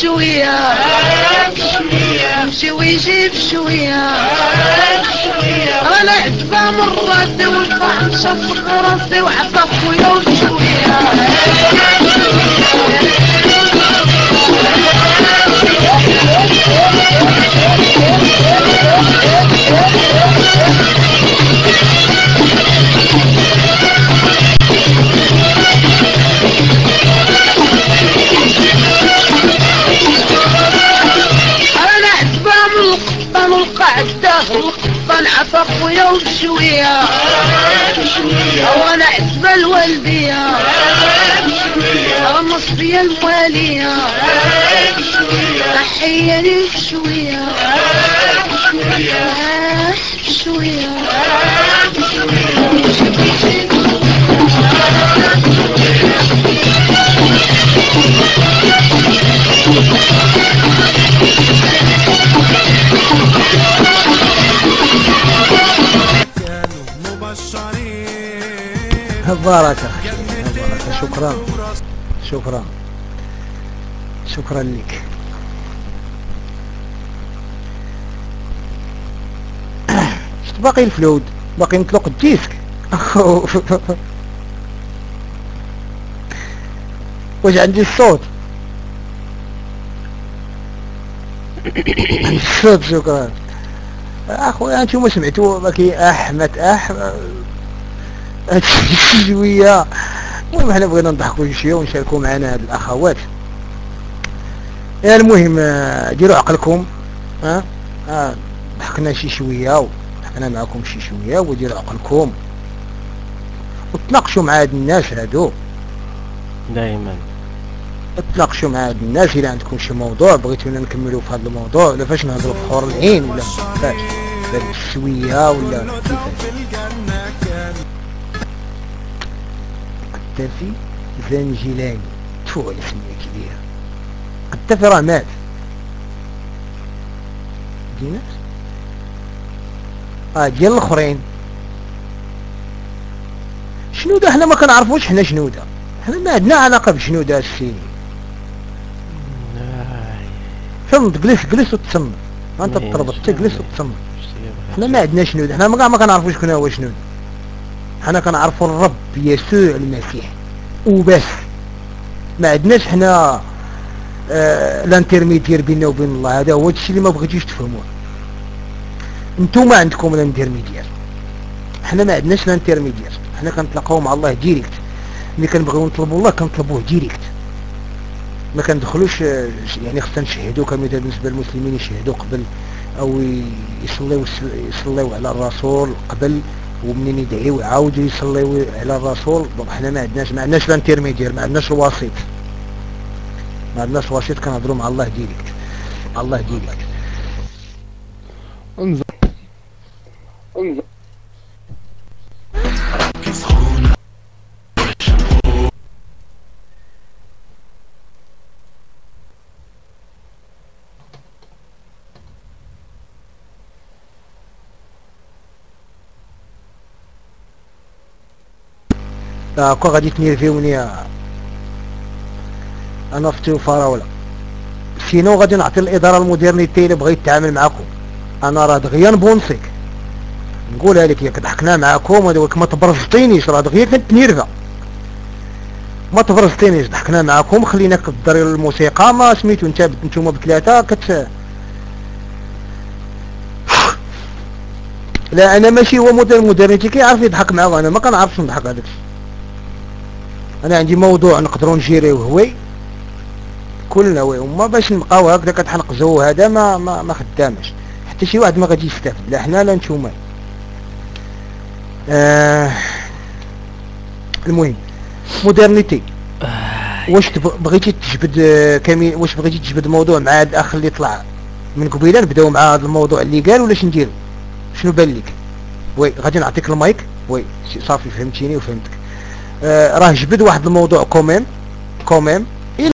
بشوية يمشي ويجيب شوية. أنا من راسي راسي وعطى خويا وشوية القطان عطى خويا وشوية. وأنا عتبة الوالدية. مصرية الموالية. تحياني بشوية آه، بركة شكرا. شكرا. شكرا لك. شت باقي الفلود باقي نطلق الديسك. واش عندي الصوت؟ الصوت شكرا. أخويا أنتم سمعتوا باقي أحمد أحمد. هادشي شوية المهم حنا بغينا نضحكوا شوية ونشاركوا معنا هاد الأخوات. المهم آه، ديروا عقلكم. ها؟ آه، ضحكنا شي شوية وضحكنا معكم شي شوية وديروا عقلكم. وتناقشوا مع هاد الناس هادو. دائما تناقشوا مع هاد الناس إلا عندكم شي موضوع بغيتونا نكملوا في هذا الموضوع ولا فاش نهضروا في حور العين ولا فاش. بالشويه ولا كيفاش. قدافي زنجلاني. تفو على سمية كبيرة راه مات. ديناس آه ديال الأخرين. شنودة حنا ما كنعرفوش حنا شنودة حنا ما عندنا علاقة بشنودة السيني. فهمت؟ جلس جلس وتصمم ما انت تربط تجلس وتصمم حنا ما عندنا شنودة حنا ما ما كنعرفوش شكون هو شنودة حنا كنعرفوا الرب يسوع المسيح. وبس. ما عندناش حنا آه ال intermédiaire بيننا وبين الله. هذا هو الشيء اللي ما بغيتوش تفهموه. أنتم عندكم ال intermédiaire حنا ما عندناش ال intermédiaire حنا كنتلاقاو مع الله direct ملي كنبغيو نطلبوا الله كنطلبوه direct ما كندخلوش آه، يعني خصنا نشهدوا كما بالنسبة للمسلمين يشهدوا قبل أو يصليو يصليو على الرسول قبل ومنين يدعيو يعاودوا يصليو على الرسول؟ donc حنا ما عندناش ما عندناش ال intermédiaire ما عندناش الوسيط. ما عندناش وسيط كنهضروا مع الله direct. الله direct. انظر. هاكا غادي تنيرفيوني أنا فتي وفراوله سينو غادي نعطي الاداره المودرنيتي اللي بغى يتعامل معكم أنا راه دغيا نبونسيك نقولها لك ياك ضحكنا معكم ولكن ما تبرزطينيش راه دغيا كنت نيرفا ما تبرزطينيش ضحكنا معكم خليناك تدري الموسيقى ما سميتو انت نتوما بثلاثه كت لا أنا ماشي هو مودرنيتي كيعرف يضحك معاه أنا ما كنعرفش نضحك هذاك الشيء أنا عندي موضوع نقدروا نجيريو هوي كلنا وي وما باش نبقاو هكذا كتحنقزو هذا ما ما ما خدامش. حتى شي واحد ما غادي يستافد لا حنا لا نتوما آه المهم مودرنيتي. واش تب- بغيتي تجبد آه، كمي واش بغيتي تجبد موضوع مع هذا الاخ اللي طلع من قبيلة؟ نبداو مع هذا الموضوع اللي قال ولا شنو نديرو؟ شنو بان لك oui غادي نعطيك ال mic؟ oui صافي فهمتيني وفهمتك. آه راه جبد واحد الموضوع quand même quand même